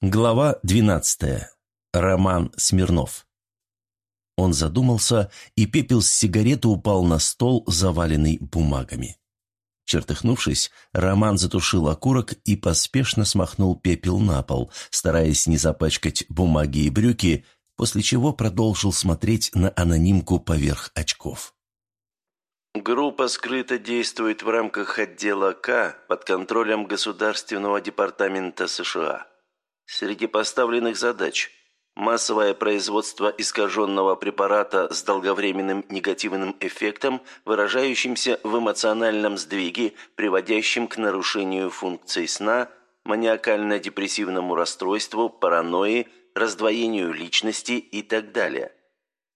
Глава 12. Роман Смирнов. Он задумался, и пепел с сигареты упал на стол, заваленный бумагами. Чертыхнувшись, Роман затушил окурок и поспешно смахнул пепел на пол, стараясь не запачкать бумаги и брюки, после чего продолжил смотреть на анонимку поверх очков. Группа скрыто действует в рамках отдела К под контролем Государственного департамента США. Среди поставленных задач – массовое производство искаженного препарата с долговременным негативным эффектом, выражающимся в эмоциональном сдвиге, приводящем к нарушению функций сна, маниакально-депрессивному расстройству, паранойи, раздвоению личности и так далее.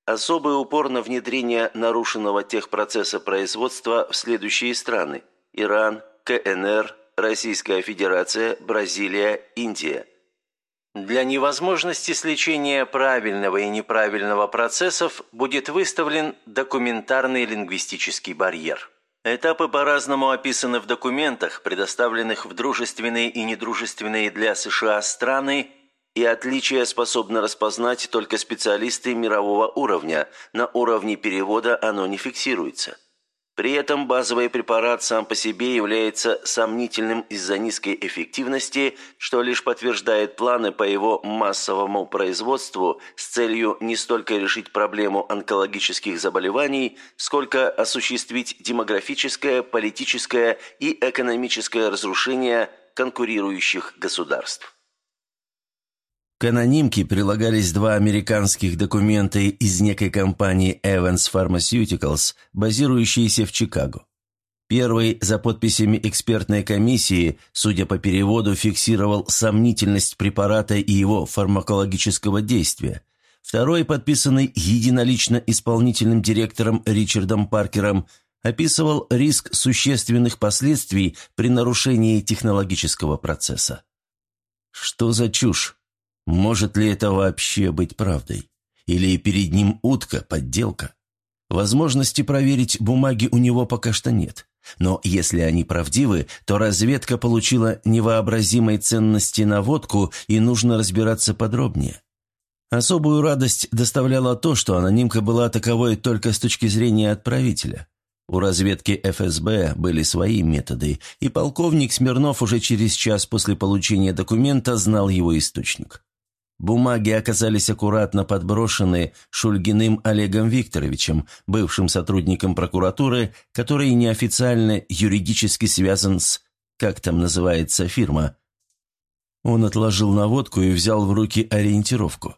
Особый упор на внедрение нарушенного техпроцесса производства в следующие страны – Иран, КНР, Российская Федерация, Бразилия, Индия – для невозможности сличения правильного и неправильного процессов будет выставлен документарный лингвистический барьер. Этапы по-разному описаны в документах, предоставленных в дружественные и недружественные для США страны, и отличия способны распознать только специалисты мирового уровня, на уровне перевода оно не фиксируется. При этом базовый препарат сам по себе является сомнительным из-за низкой эффективности, что лишь подтверждает планы по его массовому производству с целью не столько решить проблему онкологических заболеваний, сколько осуществить демографическое, политическое и экономическое разрушение конкурирующих государств. К анонимке прилагались два американских документа из некой компании Evans Pharmaceuticals, базирующейся в Чикаго. Первый за подписями экспертной комиссии, судя по переводу, фиксировал сомнительность препарата и его фармакологического действия. Второй, подписанный единолично исполнительным директором Ричардом Паркером, описывал риск существенных последствий при нарушении технологического процесса. Что за чушь? Может ли это вообще быть правдой? Или перед ним утка, подделка? Возможности проверить бумаги у него пока что нет. Но если они правдивы, то разведка получила невообразимой ценности на водку, и нужно разбираться подробнее. Особую радость доставляло то, что анонимка была таковой только с точки зрения отправителя. У разведки ФСБ были свои методы, и полковник Смирнов уже через час после получения документа знал его источник. Бумаги оказались аккуратно подброшены Шульгиным Олегом Викторовичем, бывшим сотрудником прокуратуры, который неофициально юридически связан с, как там называется, фирма. Он отложил наводку и взял в руки ориентировку.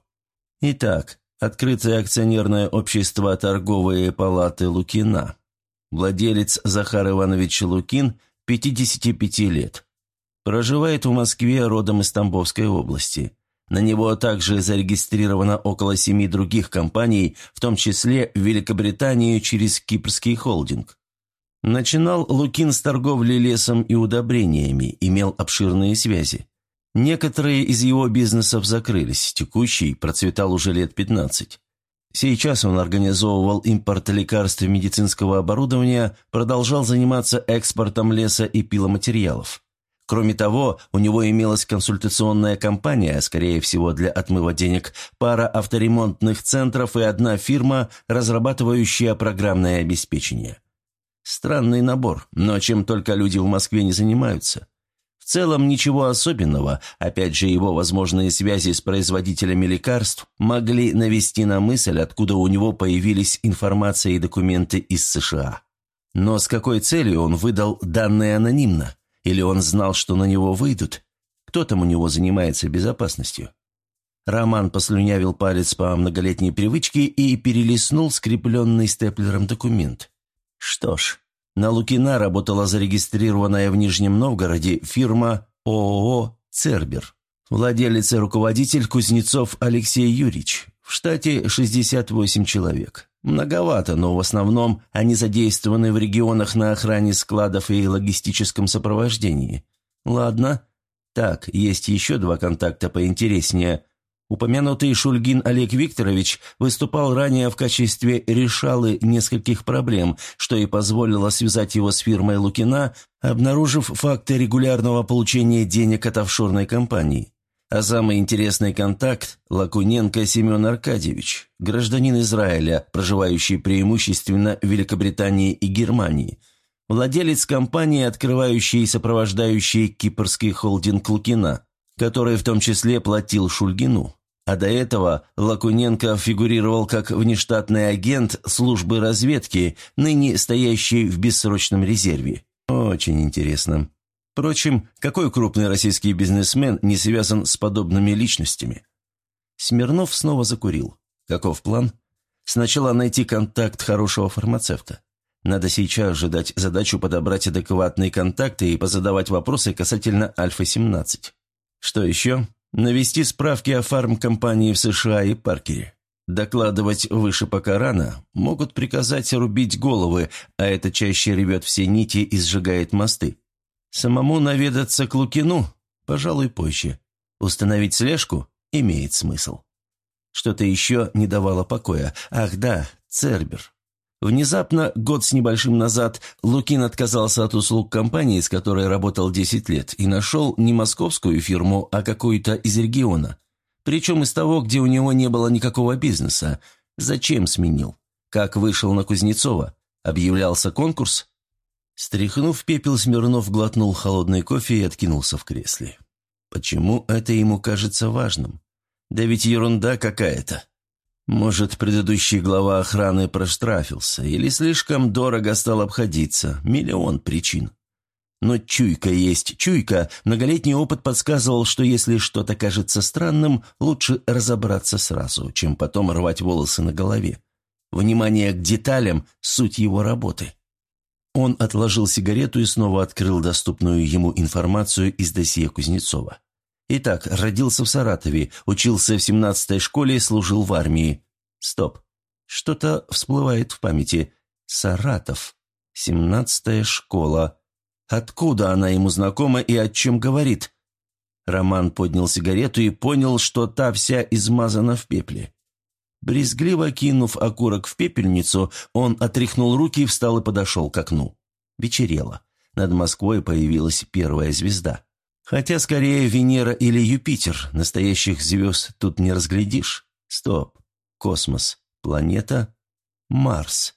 Итак, открытое акционерное общество торговые палаты Лукина. Владелец Захар Иванович Лукин, 55 лет. Проживает в Москве, родом из Тамбовской области. На него также зарегистрировано около семи других компаний, в том числе в Великобритании через кипрский холдинг. Начинал Лукин с торговли лесом и удобрениями, имел обширные связи. Некоторые из его бизнесов закрылись, текущий процветал уже лет 15. Сейчас он организовывал импорт лекарств и медицинского оборудования, продолжал заниматься экспортом леса и пиломатериалов. Кроме того, у него имелась консультационная компания, скорее всего для отмыва денег, пара авторемонтных центров и одна фирма, разрабатывающая программное обеспечение. Странный набор, но чем только люди в Москве не занимаются. В целом ничего особенного, опять же его возможные связи с производителями лекарств могли навести на мысль, откуда у него появились информация и документы из США. Но с какой целью он выдал данные анонимно? Или он знал, что на него выйдут? Кто там у него занимается безопасностью? Роман послюнявил палец по многолетней привычке и перелистнул скрепленный степлером документ. Что ж, на Лукина работала зарегистрированная в Нижнем Новгороде фирма ООО «Цербер». Владелец и руководитель Кузнецов Алексей Юрьевич. В штате 68 человек. Многовато, но в основном они задействованы в регионах на охране складов и логистическом сопровождении. Ладно. Так, есть еще два контакта поинтереснее. Упомянутый Шульгин Олег Викторович выступал ранее в качестве решалы нескольких проблем, что и позволило связать его с фирмой Лукина, обнаружив факты регулярного получения денег от офшорной компании. А самый интересный контакт – Лакуненко Семен Аркадьевич, гражданин Израиля, проживающий преимущественно в Великобритании и Германии, владелец компании, открывающей и сопровождающей кипрский холдинг Лукина, который в том числе платил Шульгину. А до этого Лакуненко фигурировал как внештатный агент службы разведки, ныне стоящий в бессрочном резерве. Очень интересно. Впрочем, какой крупный российский бизнесмен не связан с подобными личностями? Смирнов снова закурил. Каков план? Сначала найти контакт хорошего фармацевта. Надо сейчас же дать задачу подобрать адекватные контакты и позадавать вопросы касательно Альфа-17. Что еще? Навести справки о фармкомпании в США и Паркере. Докладывать выше пока рано, могут приказать рубить головы, а это чаще рвет все нити и сжигает мосты. Самому наведаться к Лукину, пожалуй, позже. Установить слежку имеет смысл. Что-то еще не давало покоя. Ах да, Цербер. Внезапно, год с небольшим назад, Лукин отказался от услуг компании, с которой работал 10 лет, и нашел не московскую фирму, а какую-то из региона. Причем из того, где у него не было никакого бизнеса. Зачем сменил? Как вышел на Кузнецова? Объявлялся конкурс? Стряхнув пепел, Смирнов глотнул холодный кофе и откинулся в кресле. Почему это ему кажется важным? Да ведь ерунда какая-то. Может, предыдущий глава охраны проштрафился, или слишком дорого стал обходиться. Миллион причин. Но чуйка есть чуйка. Многолетний опыт подсказывал, что если что-то кажется странным, лучше разобраться сразу, чем потом рвать волосы на голове. Внимание к деталям – суть его работы. Он отложил сигарету и снова открыл доступную ему информацию из досье Кузнецова. Итак, родился в Саратове, учился в 17-й школе, служил в армии. Стоп. Что-то всплывает в памяти. Саратов. 17-я школа. Откуда она ему знакома и о чем говорит? Роман поднял сигарету и понял, что та вся измазана в пепле. Брезгливо кинув окурок в пепельницу, он отряхнул руки, и встал и подошел к окну. Вечерело. Над Москвой появилась первая звезда. Хотя скорее Венера или Юпитер, настоящих звезд тут не разглядишь. Стоп. Космос. Планета. Марс.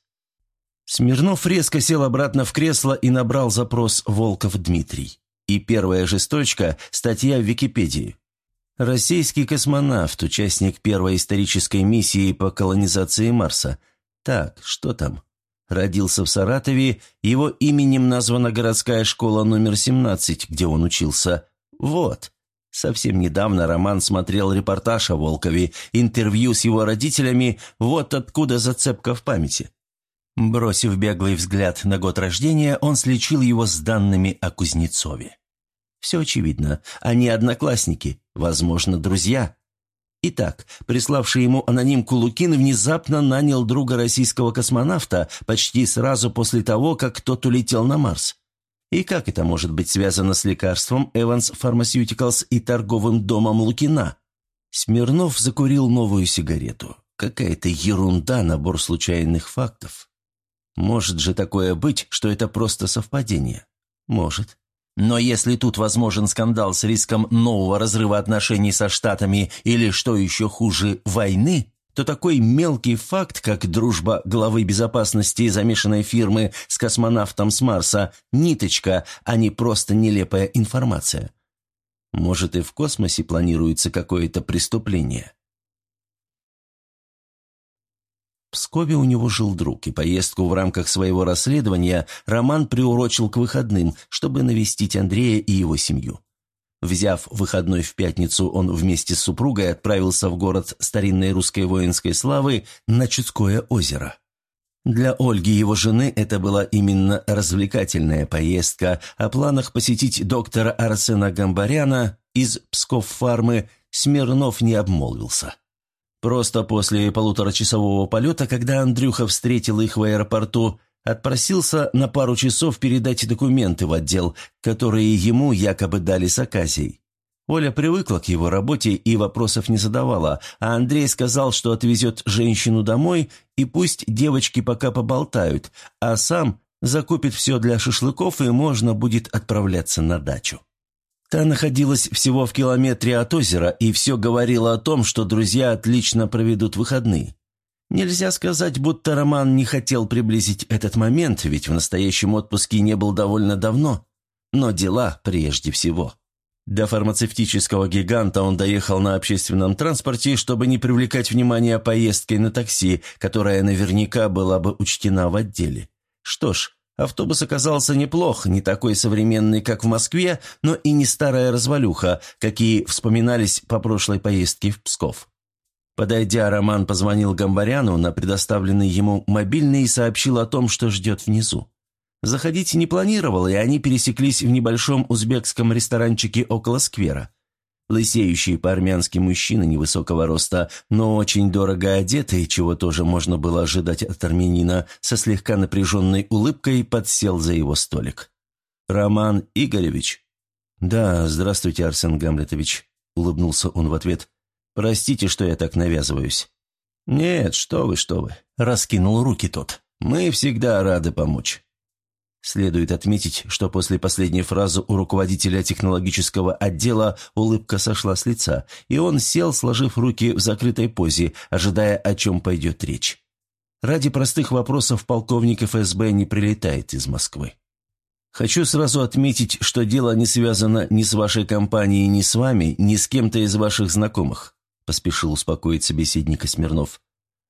Смирнов резко сел обратно в кресло и набрал запрос «Волков Дмитрий». И первая же строчка – статья в Википедии. Российский космонавт, участник первой исторической миссии по колонизации Марса. Так, что там? Родился в Саратове, его именем названа городская школа номер 17, где он учился. Вот. Совсем недавно Роман смотрел репортаж о Волкове, интервью с его родителями, вот откуда зацепка в памяти. Бросив беглый взгляд на год рождения, он слечил его с данными о Кузнецове. Все очевидно. Они одноклассники, возможно, друзья. Итак, приславший ему анонимку Лукин внезапно нанял друга российского космонавта почти сразу после того, как тот улетел на Марс. И как это может быть связано с лекарством Evans Pharmaceuticals и торговым домом Лукина? Смирнов закурил новую сигарету. Какая-то ерунда, набор случайных фактов. Может же такое быть, что это просто совпадение? Может. Но если тут возможен скандал с риском нового разрыва отношений со Штатами или, что еще хуже, войны, то такой мелкий факт, как дружба главы безопасности замешанной фирмы с космонавтом с Марса – ниточка, а не просто нелепая информация. Может, и в космосе планируется какое-то преступление. Пскове у него жил друг, и поездку в рамках своего расследования Роман приурочил к выходным, чтобы навестить Андрея и его семью. Взяв выходной в пятницу, он вместе с супругой отправился в город старинной русской воинской славы на Чудское озеро. Для Ольги, его жены, это была именно развлекательная поездка. О планах посетить доктора Арсена Гамбаряна из Псков-фармы Смирнов не обмолвился. Просто после полуторачасового полета, когда Андрюха встретил их в аэропорту, отпросился на пару часов передать документы в отдел, которые ему якобы дали с оказией. Оля привыкла к его работе и вопросов не задавала, а Андрей сказал, что отвезет женщину домой и пусть девочки пока поболтают, а сам закупит все для шашлыков и можно будет отправляться на дачу. Та находилась всего в километре от озера, и все говорило о том, что друзья отлично проведут выходные. Нельзя сказать, будто Роман не хотел приблизить этот момент, ведь в настоящем отпуске не был довольно давно. Но дела прежде всего. До фармацевтического гиганта он доехал на общественном транспорте, чтобы не привлекать внимание поездкой на такси, которая наверняка была бы учтена в отделе. Что ж, автобус оказался неплох, не такой современный, как в Москве, но и не старая развалюха, какие вспоминались по прошлой поездке в Псков. Подойдя, Роман позвонил Гамбаряну на предоставленный ему мобильный и сообщил о том, что ждет внизу. Заходить не планировал, и они пересеклись в небольшом узбекском ресторанчике около сквера. Лысеющий по-армянски мужчина невысокого роста, но очень дорого одетый, чего тоже можно было ожидать от армянина, со слегка напряженной улыбкой подсел за его столик. «Роман Игоревич?» «Да, здравствуйте, Арсен Гамлетович», — улыбнулся он в ответ. Простите, что я так навязываюсь». «Нет, что вы, что вы», – раскинул руки тот. «Мы всегда рады помочь». Следует отметить, что после последней фразы у руководителя технологического отдела улыбка сошла с лица, и он сел, сложив руки в закрытой позе, ожидая, о чем пойдет речь. Ради простых вопросов полковник ФСБ не прилетает из Москвы. Хочу сразу отметить, что дело не связано ни с вашей компанией, ни с вами, ни с кем-то из ваших знакомых поспешил успокоить собеседника Смирнов.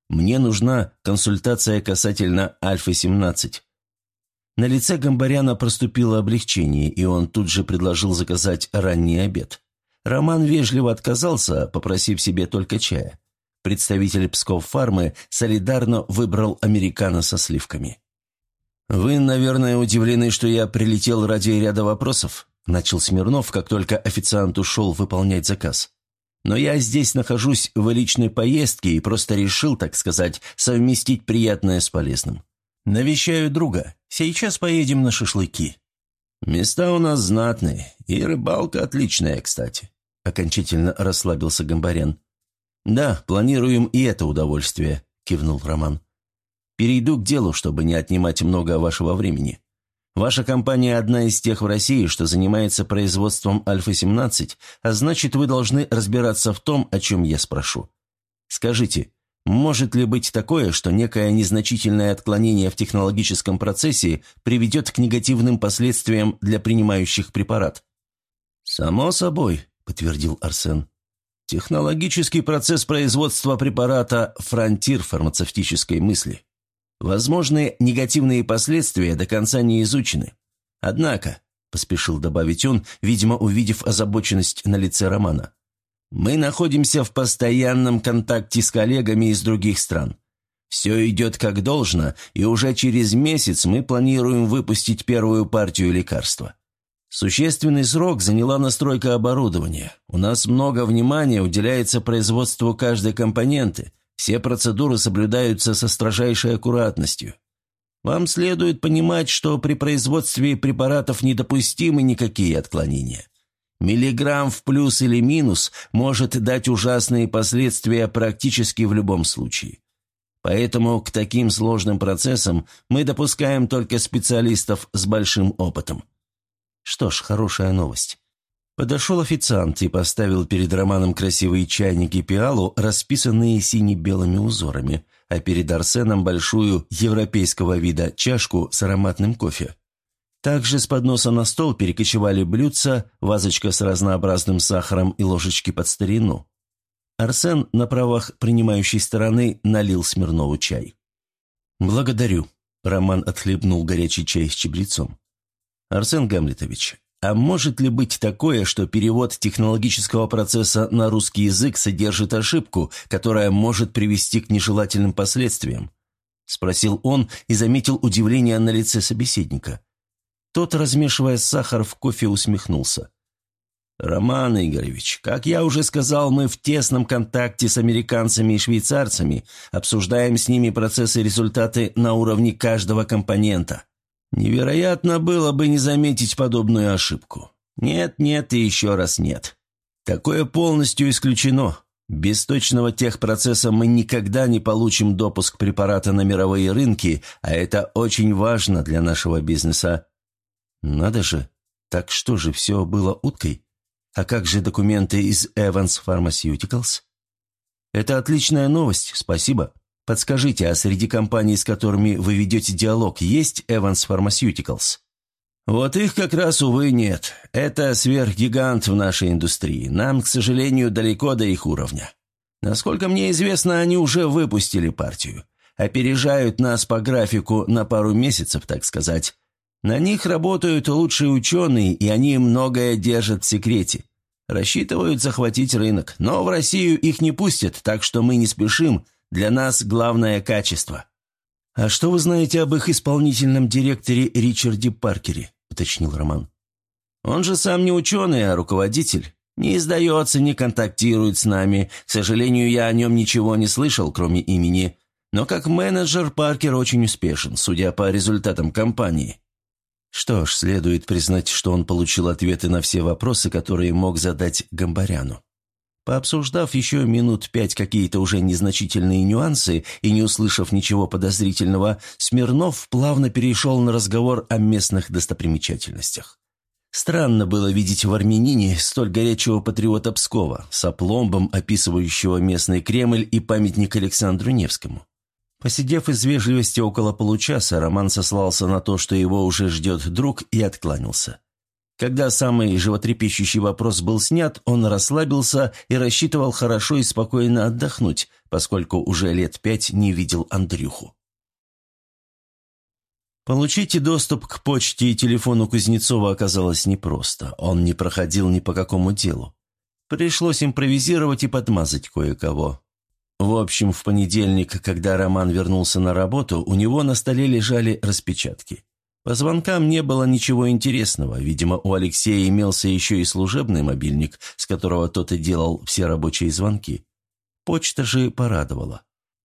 «Мне нужна консультация касательно Альфа-17». На лице Гамбаряна проступило облегчение, и он тут же предложил заказать ранний обед. Роман вежливо отказался, попросив себе только чая. Представитель Псков фармы солидарно выбрал американо со сливками. «Вы, наверное, удивлены, что я прилетел ради ряда вопросов», начал Смирнов, как только официант ушел выполнять заказ. Но я здесь нахожусь в личной поездке и просто решил, так сказать, совместить приятное с полезным. Навещаю друга. Сейчас поедем на шашлыки. Места у нас знатные, и рыбалка отличная, кстати. Окончательно расслабился Гамбарян. «Да, планируем и это удовольствие», – кивнул Роман. «Перейду к делу, чтобы не отнимать много вашего времени. Ваша компания одна из тех в России, что занимается производством Альфа-17, а значит, вы должны разбираться в том, о чем я спрошу. Скажите, может ли быть такое, что некое незначительное отклонение в технологическом процессе приведет к негативным последствиям для принимающих препарат? «Само собой», – подтвердил Арсен. «Технологический процесс производства препарата – фронтир фармацевтической мысли. Возможные негативные последствия до конца не изучены. Однако, — поспешил добавить он, видимо, увидев озабоченность на лице Романа, — мы находимся в постоянном контакте с коллегами из других стран. Все идет как должно, и уже через месяц мы планируем выпустить первую партию лекарства. Существенный срок заняла настройка оборудования. У нас много внимания уделяется производству каждой компоненты, все процедуры соблюдаются со строжайшей аккуратностью. Вам следует понимать, что при производстве препаратов недопустимы никакие отклонения. Миллиграмм в плюс или минус может дать ужасные последствия практически в любом случае. Поэтому к таким сложным процессам мы допускаем только специалистов с большим опытом. Что ж, хорошая новость. Подошел официант и поставил перед Романом красивые чайники пиалу, расписанные сине-белыми узорами, а перед Арсеном большую европейского вида чашку с ароматным кофе. Также с подноса на стол перекочевали блюдца, вазочка с разнообразным сахаром и ложечки под старину. Арсен на правах принимающей стороны налил Смирнову чай. «Благодарю», — Роман отхлебнул горячий чай с чебрецом. «Арсен Гамлетович, а может ли быть такое, что перевод технологического процесса на русский язык содержит ошибку, которая может привести к нежелательным последствиям? Спросил он и заметил удивление на лице собеседника. Тот, размешивая сахар в кофе, усмехнулся. «Роман Игоревич, как я уже сказал, мы в тесном контакте с американцами и швейцарцами, обсуждаем с ними процессы и результаты на уровне каждого компонента. Невероятно было бы не заметить подобную ошибку. Нет, нет и еще раз нет. Такое полностью исключено. Без точного техпроцесса мы никогда не получим допуск препарата на мировые рынки, а это очень важно для нашего бизнеса. Надо же, так что же, все было уткой? А как же документы из Evans Pharmaceuticals? Это отличная новость, спасибо. Подскажите, а среди компаний, с которыми вы ведете диалог, есть Evans Pharmaceuticals? Вот их как раз, увы, нет. Это сверхгигант в нашей индустрии. Нам, к сожалению, далеко до их уровня. Насколько мне известно, они уже выпустили партию. Опережают нас по графику на пару месяцев, так сказать. На них работают лучшие ученые, и они многое держат в секрете. Рассчитывают захватить рынок, но в Россию их не пустят, так что мы не спешим. Для нас главное качество. «А что вы знаете об их исполнительном директоре Ричарде Паркере?» – уточнил Роман. «Он же сам не ученый, а руководитель. Не издается, не контактирует с нами. К сожалению, я о нем ничего не слышал, кроме имени. Но как менеджер Паркер очень успешен, судя по результатам кампании. Что ж, следует признать, что он получил ответы на все вопросы, которые мог задать Гамбаряну. Пообсуждав еще минут пять какие-то уже незначительные нюансы и не услышав ничего подозрительного, Смирнов плавно перешел на разговор о местных достопримечательностях. Странно было видеть в армянине столь горячего патриота Пскова, с опломбом описывающего местный Кремль и памятник Александру Невскому. Посидев из вежливости около получаса, Роман сослался на то, что его уже ждет друг, и откланялся. Когда самый животрепещущий вопрос был снят, он расслабился и рассчитывал хорошо и спокойно отдохнуть, поскольку уже лет пять не видел Андрюху. Получить доступ к почте и телефону Кузнецова оказалось непросто. Он не проходил ни по какому делу. Пришлось импровизировать и подмазать кое-кого. В общем, в понедельник, когда Роман вернулся на работу, у него на столе лежали распечатки. По звонкам не было ничего интересного. Видимо, у Алексея имелся еще и служебный мобильник, с которого тот и делал все рабочие звонки. Почта же порадовала.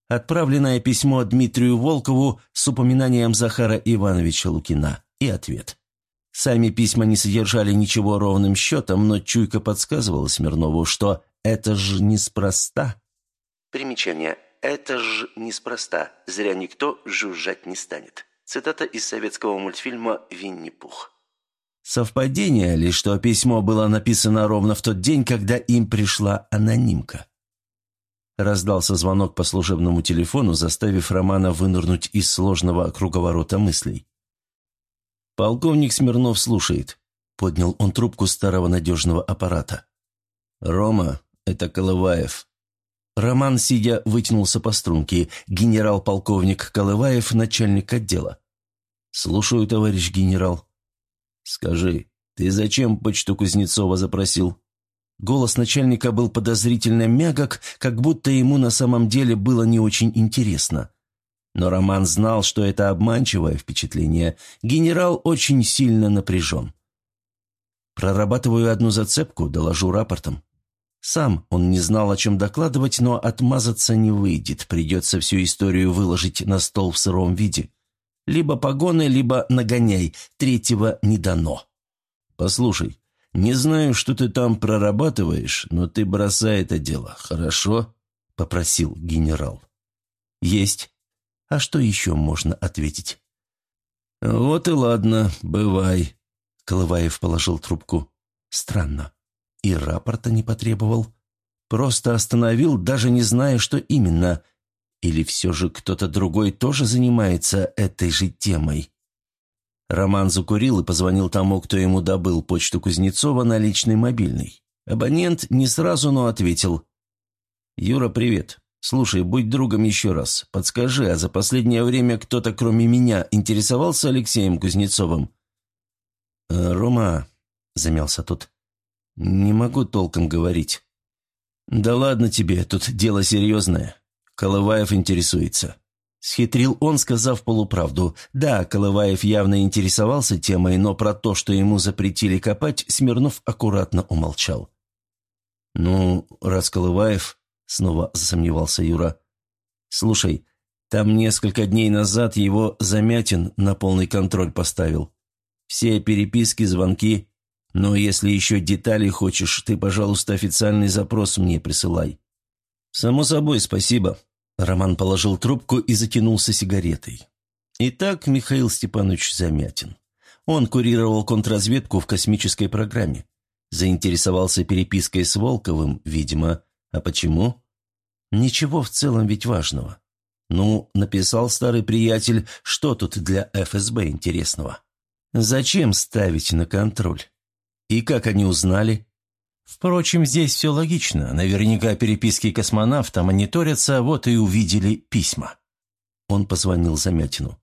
Отправленное письмо Дмитрию Волкову с упоминанием Захара Ивановича Лукина и ответ. Сами письма не содержали ничего ровным счетом, но чуйка подсказывала Смирнову, что это же неспроста. Примечание. Это ж неспроста. Зря никто жужжать не станет. Цитата из советского мультфильма «Винни-Пух». Совпадение ли, что письмо было написано ровно в тот день, когда им пришла анонимка? Раздался звонок по служебному телефону, заставив Романа вынырнуть из сложного круговорота мыслей. «Полковник Смирнов слушает», — поднял он трубку старого надежного аппарата. «Рома, это Колываев. Роман, сидя, вытянулся по струнке. Генерал-полковник Колываев, начальник отдела. «Слушаю, товарищ генерал». «Скажи, ты зачем почту Кузнецова запросил?» Голос начальника был подозрительно мягок, как будто ему на самом деле было не очень интересно. Но Роман знал, что это обманчивое впечатление. Генерал очень сильно напряжен. «Прорабатываю одну зацепку, доложу рапортом». Сам он не знал, о чем докладывать, но отмазаться не выйдет, придется всю историю выложить на стол в сыром виде. Либо погоны, либо нагоняй, третьего не дано. «Послушай, не знаю, что ты там прорабатываешь, но ты бросай это дело, хорошо?» — попросил генерал. «Есть. А что еще можно ответить?» «Вот и ладно, бывай», — Колываев положил трубку. «Странно. И рапорта не потребовал. Просто остановил, даже не зная, что именно. Или все же кто-то другой тоже занимается этой же темой? Роман закурил и позвонил тому, кто ему добыл почту Кузнецова на личный мобильный. Абонент не сразу, но ответил. «Юра, привет. Слушай, будь другом еще раз. Подскажи, а за последнее время кто-то, кроме меня, интересовался Алексеем Кузнецовым?» «Э, «Рома», — замялся тот, «Не могу толком говорить». «Да ладно тебе, тут дело серьезное. Колываев интересуется». Схитрил он, сказав полуправду. Да, Колываев явно интересовался темой, но про то, что ему запретили копать, Смирнов аккуратно умолчал. «Ну, раз Колываев...» — снова засомневался Юра. «Слушай, там несколько дней назад его Замятин на полный контроль поставил. Все переписки, звонки, но если еще детали хочешь, ты, пожалуйста, официальный запрос мне присылай». «Само собой, спасибо». Роман положил трубку и затянулся сигаретой. Итак, Михаил Степанович Замятин. Он курировал контрразведку в космической программе. Заинтересовался перепиской с Волковым, видимо. А почему? Ничего в целом ведь важного. Ну, написал старый приятель, что тут для ФСБ интересного. Зачем ставить на контроль? И как они узнали? Впрочем, здесь все логично. Наверняка переписки космонавта мониторятся, вот и увидели письма. Он позвонил Замятину.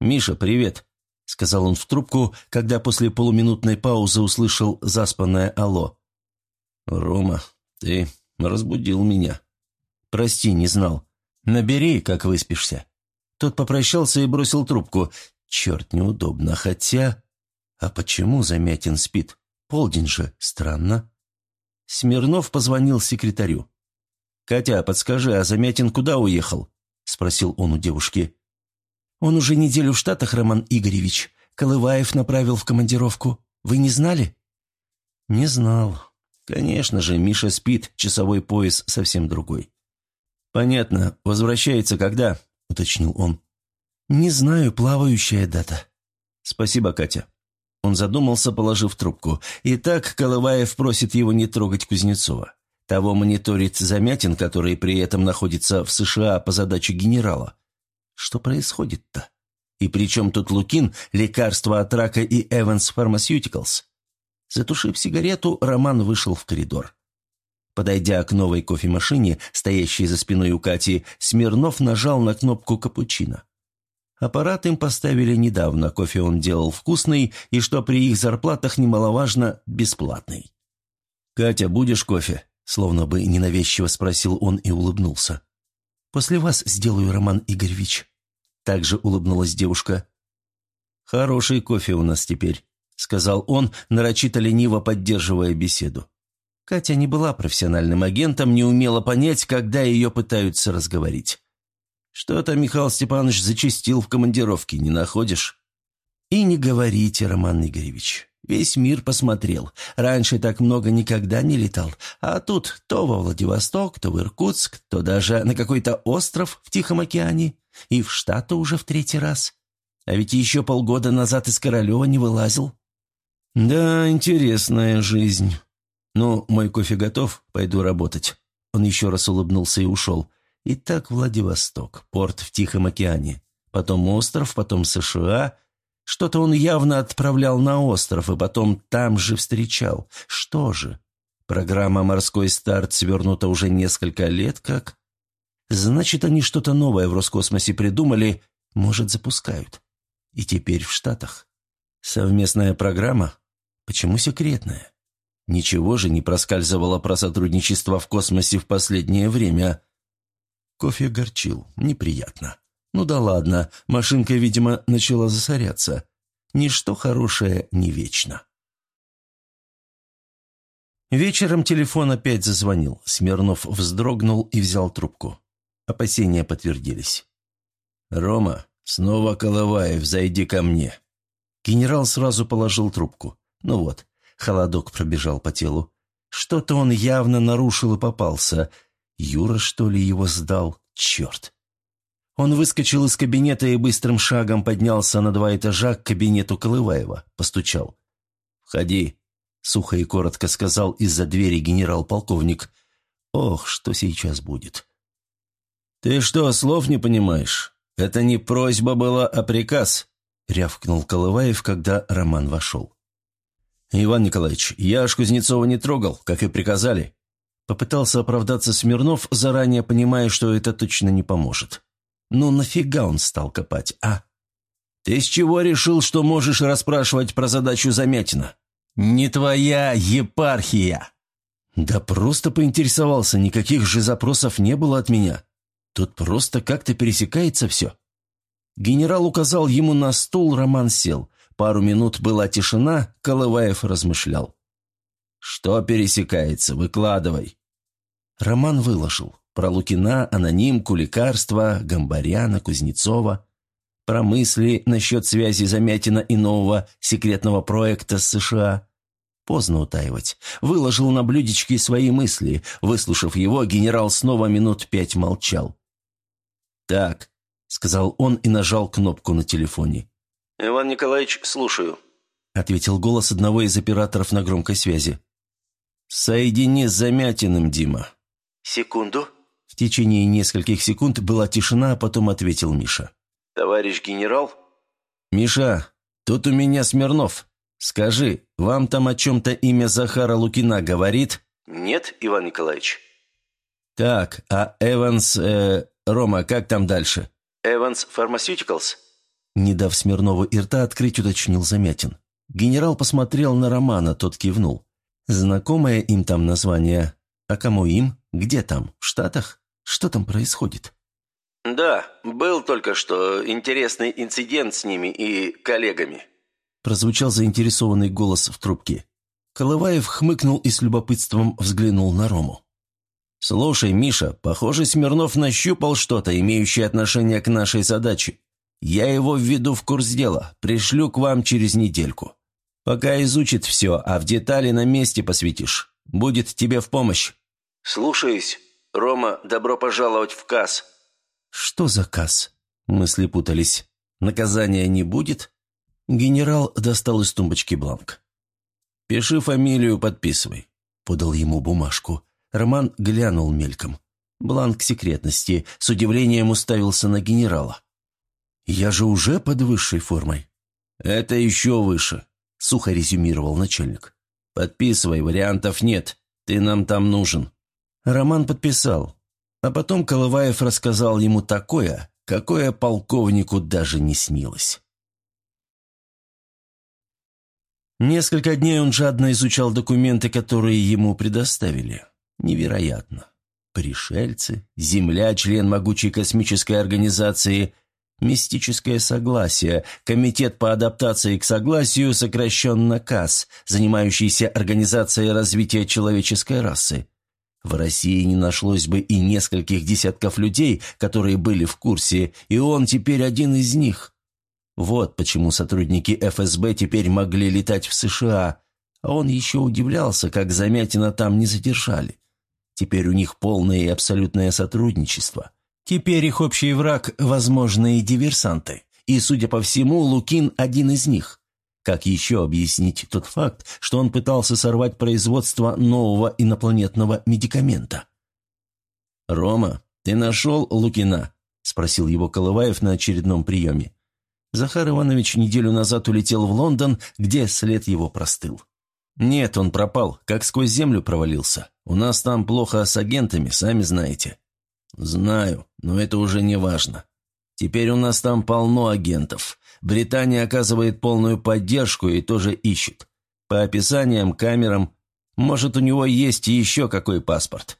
«Миша, привет», — сказал он в трубку, когда после полуминутной паузы услышал заспанное «Алло». «Рома, ты разбудил меня». «Прости, не знал. Набери, как выспишься». Тот попрощался и бросил трубку. «Черт, неудобно, хотя...» «А почему Замятин спит? Полдень же, странно». Смирнов позвонил секретарю. «Катя, подскажи, а Замятин куда уехал?» – спросил он у девушки. «Он уже неделю в Штатах, Роман Игоревич. Колываев направил в командировку. Вы не знали?» «Не знал. Конечно же, Миша спит, часовой пояс совсем другой». «Понятно. Возвращается когда?» – уточнил он. «Не знаю, плавающая дата». «Спасибо, Катя». Он задумался, положив трубку. «Итак, Колываев просит его не трогать Кузнецова. Того мониторит Замятин, который при этом находится в США по задаче генерала. Что происходит-то? И при чем тут Лукин, лекарство от рака и Evans Pharmaceuticals? Затушив сигарету, Роман вышел в коридор. Подойдя к новой кофемашине, стоящей за спиной у Кати, Смирнов нажал на кнопку капучино. Аппарат им поставили недавно, кофе он делал вкусный, и, что при их зарплатах немаловажно, бесплатный. «Катя, будешь кофе?» Словно бы ненавязчиво спросил он и улыбнулся. «После вас сделаю, Роман Игоревич». Также улыбнулась девушка. «Хороший кофе у нас теперь», — сказал он, нарочито лениво поддерживая беседу. Катя не была профессиональным агентом, не умела понять, когда ее пытаются разговорить. «Что-то Михаил Степанович зачистил в командировке, не находишь?» «И не говорите, Роман Игоревич. Весь мир посмотрел. Раньше так много никогда не летал. А тут то во Владивосток, то в Иркутск, то даже на какой-то остров в Тихом океане. И в Штаты уже в третий раз. А ведь еще полгода назад из Королева не вылазил. Да, интересная жизнь. Ну, мой кофе готов, пойду работать. Он еще раз улыбнулся и ушел. Итак, Владивосток, порт в Тихом океане. Потом остров, потом США, что-то он явно отправлял на остров и потом там же встречал. Что же? Программа «Морской старт» свернута уже несколько лет как? Значит, они что-то новое в Роскосмосе придумали, может, запускают. И теперь в Штатах. Совместная программа? Почему секретная? Ничего же не проскальзывало про сотрудничество в космосе в последнее время. Кофе горчил. Неприятно. Ну да ладно, машинка, видимо, начала засоряться. Ничто хорошее не вечно. Вечером телефон опять зазвонил. Смирнов вздрогнул и взял трубку. Опасения подтвердились. «Рома, снова Колываев, зайди ко мне». Генерал сразу положил трубку. Ну вот, холодок пробежал по телу. Что-то он явно нарушил и попался. Юра, что ли, его сдал? Черт! Он выскочил из кабинета и быстрым шагом поднялся на два этажа к кабинету Колываева. Постучал. «Входи», — сухо и коротко сказал из-за двери генерал-полковник. «Ох, что сейчас будет?» «Ты что, слов не понимаешь? Это не просьба была, а приказ», — рявкнул Колываев, когда Роман вошел. «Иван Николаевич, я аж Кузнецова не трогал, как и приказали». Попытался оправдаться Смирнов, заранее понимая, что это точно не поможет. Ну нафига он стал копать, а? Ты с чего решил, что можешь расспрашивать про задачу Замятина? Не твоя епархия. Да просто поинтересовался, никаких же запросов не было от меня. Тут просто как-то пересекается все. Генерал указал ему на стул, Роман сел. Пару минут была тишина, Колываев размышлял. «Что пересекается? Выкладывай». Роман выложил. Про Лукина, анонимку, лекарства, Гамбаряна, Кузнецова. Про мысли насчет связи Замятина и нового секретного проекта с США. Поздно утаивать. Выложил на блюдечке свои мысли. Выслушав его, генерал снова минут пять молчал. «Так», — сказал он и нажал кнопку на телефоне. «Иван Николаевич, слушаю», — ответил голос одного из операторов на громкой связи. «Соедини с Замятиным, Дима». «Секунду». В течение нескольких секунд была тишина, а потом ответил Миша. «Товарищ генерал?» «Миша, тут у меня Смирнов. Скажи, вам там о чем-то имя Захара Лукина говорит?» «Нет, Иван Николаевич». «Так, а Эванс... Э, Рома, как там дальше?» «Эванс Фармасютикалс?» Не дав Смирнову и рта открыть, уточнил Замятин. Генерал посмотрел на Романа, тот кивнул. Знакомое им там название. А кому им? Где там? В Штатах? Что там происходит? «Да, был только что интересный инцидент с ними и коллегами», прозвучал заинтересованный голос в трубке. Колываев хмыкнул и с любопытством взглянул на Рому. «Слушай, Миша, похоже, Смирнов нащупал что-то, имеющее отношение к нашей задаче. Я его введу в курс дела, пришлю к вам через недельку. Пока изучит все, а в детали на месте посвятишь. Будет тебе в помощь». «Слушаюсь. Рома, добро пожаловать в КАС». «Что за КАС?» Мысли путались. «Наказания не будет?» Генерал достал из тумбочки бланк. «Пиши фамилию, подписывай», — подал ему бумажку. Роман глянул мельком. Бланк секретности с удивлением уставился на генерала. «Я же уже под высшей формой». «Это еще выше», — сухо резюмировал начальник. «Подписывай, вариантов нет. Ты нам там нужен». Роман подписал. А потом Колываев рассказал ему такое, какое полковнику даже не снилось. Несколько дней он жадно изучал документы, которые ему предоставили. Невероятно. Пришельцы, Земля, член могучей космической организации, Мистическое согласие, Комитет по адаптации к согласию, сокращенно КАС, занимающийся организацией развития человеческой расы. В России не нашлось бы и нескольких десятков людей, которые были в курсе, и он теперь один из них. Вот почему сотрудники ФСБ теперь могли летать в США, а он еще удивлялся, как Замятина там не задержали. Теперь у них полное и абсолютное сотрудничество – Теперь их общий враг – возможные диверсанты. И, судя по всему, Лукин – один из них. Как еще объяснить тот факт, что он пытался сорвать производство нового инопланетного медикамента? «Рома, ты нашел Лукина?» – спросил его Колываев на очередном приеме. Захар Иванович неделю назад улетел в Лондон, где след его простыл. «Нет, он пропал, как сквозь землю провалился. У нас там плохо с агентами, сами знаете». «Знаю, но это уже не важно. Теперь у нас там полно агентов. Британия оказывает полную поддержку и тоже ищет. По описаниям, камерам, может, у него есть еще какой паспорт».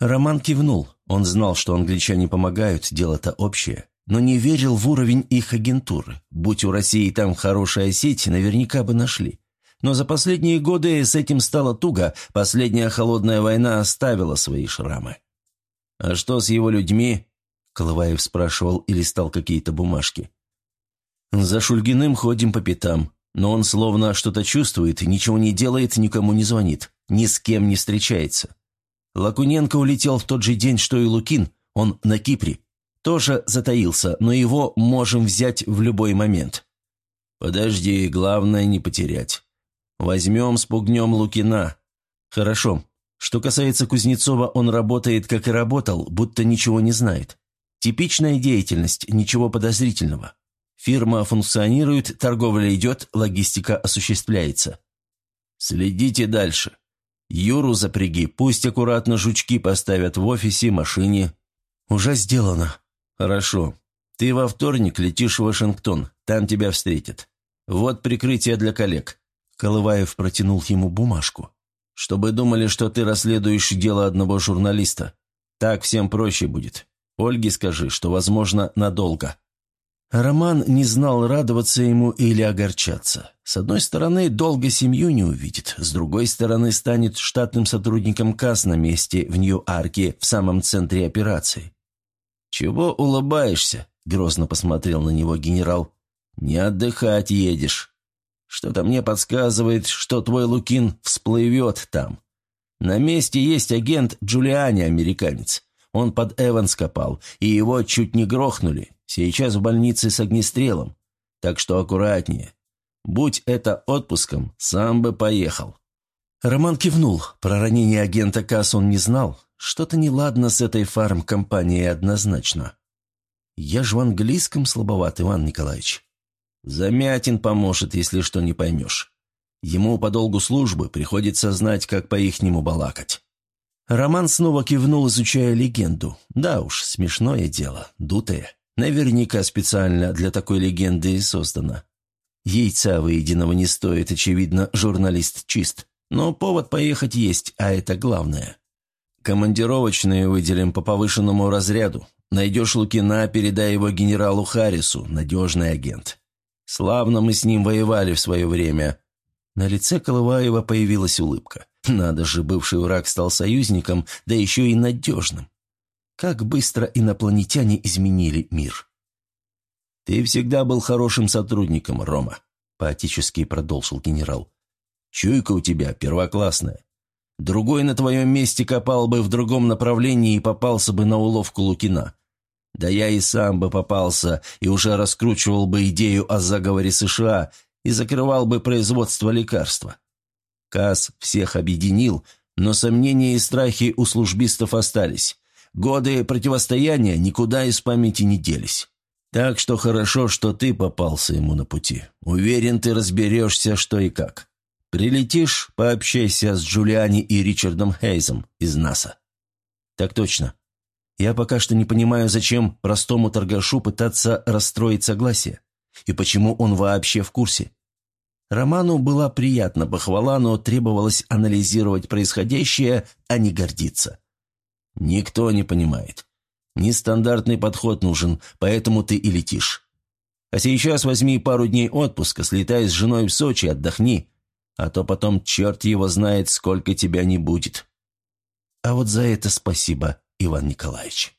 Роман кивнул. Он знал, что англичане помогают, дело-то общее, но не верил в уровень их агентуры. Будь у России там хорошая сеть, наверняка бы нашли. Но за последние годы с этим стало туго, последняя холодная война оставила свои шрамы. «А что с его людьми?» Колываев спрашивал и листал какие-то бумажки. «За Шульгиным ходим по пятам, но он словно что-то чувствует, ничего не делает, никому не звонит, ни с кем не встречается. Лакуненко улетел в тот же день, что и Лукин, он на Кипре. Тоже затаился, но его можем взять в любой момент. Подожди, главное не потерять. Возьмем, спугнем Лукина. Хорошо, что касается Кузнецова, он работает, как и работал, будто ничего не знает. Типичная деятельность, ничего подозрительного. Фирма функционирует, торговля идет, логистика осуществляется. Следите дальше. Юру запряги, пусть аккуратно жучки поставят в офисе, машине. Уже сделано. Хорошо. Ты во вторник летишь в Вашингтон, там тебя встретят. Вот прикрытие для коллег. Колываев протянул ему бумажку чтобы думали, что ты расследуешь дело одного журналиста. Так всем проще будет. Ольге скажи, что, возможно, надолго». Роман не знал, радоваться ему или огорчаться. С одной стороны, долго семью не увидит, с другой стороны, станет штатным сотрудником КАС на месте в Нью-Арке в самом центре операции. «Чего улыбаешься?» – грозно посмотрел на него генерал. «Не отдыхать едешь. Что-то мне подсказывает, что твой Лукин всплывет там. На месте есть агент Джулиани, американец. Он под Эванс копал, и его чуть не грохнули. Сейчас в больнице с огнестрелом. Так что аккуратнее. Будь это отпуском, сам бы поехал. Роман кивнул. Про ранение агента Касс он не знал. Что-то неладно с этой фармкомпанией однозначно. Я же в английском слабоват, Иван Николаевич. Замятин поможет, если что не поймешь. Ему по долгу службы приходится знать, как по-ихнему балакать. Роман снова кивнул, изучая легенду. Да уж, смешное дело, дутое. Наверняка специально для такой легенды и создано. Яйца выеденного не стоит, очевидно, журналист чист. Но повод поехать есть, а это главное. Командировочные выделим по повышенному разряду. Найдешь Лукина, передай его генералу Харрису, надежный агент. Славно мы с ним воевали в свое время. На лице Колываева появилась улыбка. Надо же, бывший враг стал союзником, да еще и надежным. Как быстро инопланетяне изменили мир. «Ты всегда был хорошим сотрудником, Рома», — поотечески продолжил генерал. «Чуйка у тебя первоклассная. Другой на твоем месте копал бы в другом направлении и попался бы на уловку Лукина. Да я и сам бы попался и уже раскручивал бы идею о заговоре США и закрывал бы производство лекарства. КАС всех объединил, но сомнения и страхи у службистов остались. Годы противостояния никуда из памяти не делись. Так что хорошо, что ты попался ему на пути. Уверен, ты разберешься, что и как. Прилетишь, пообщайся с Джулиани и Ричардом Хейзом из НАСА. Так точно. Я пока что не понимаю, зачем простому торгашу пытаться расстроить согласие. И почему он вообще в курсе. Роману была приятна похвала, но требовалось анализировать происходящее, а не гордиться. Никто не понимает. Нестандартный подход нужен, поэтому ты и летишь. А сейчас возьми пару дней отпуска, слетай с женой в Сочи, отдохни. А то потом черт его знает, сколько тебя не будет. А вот за это спасибо, Иван Николаевич.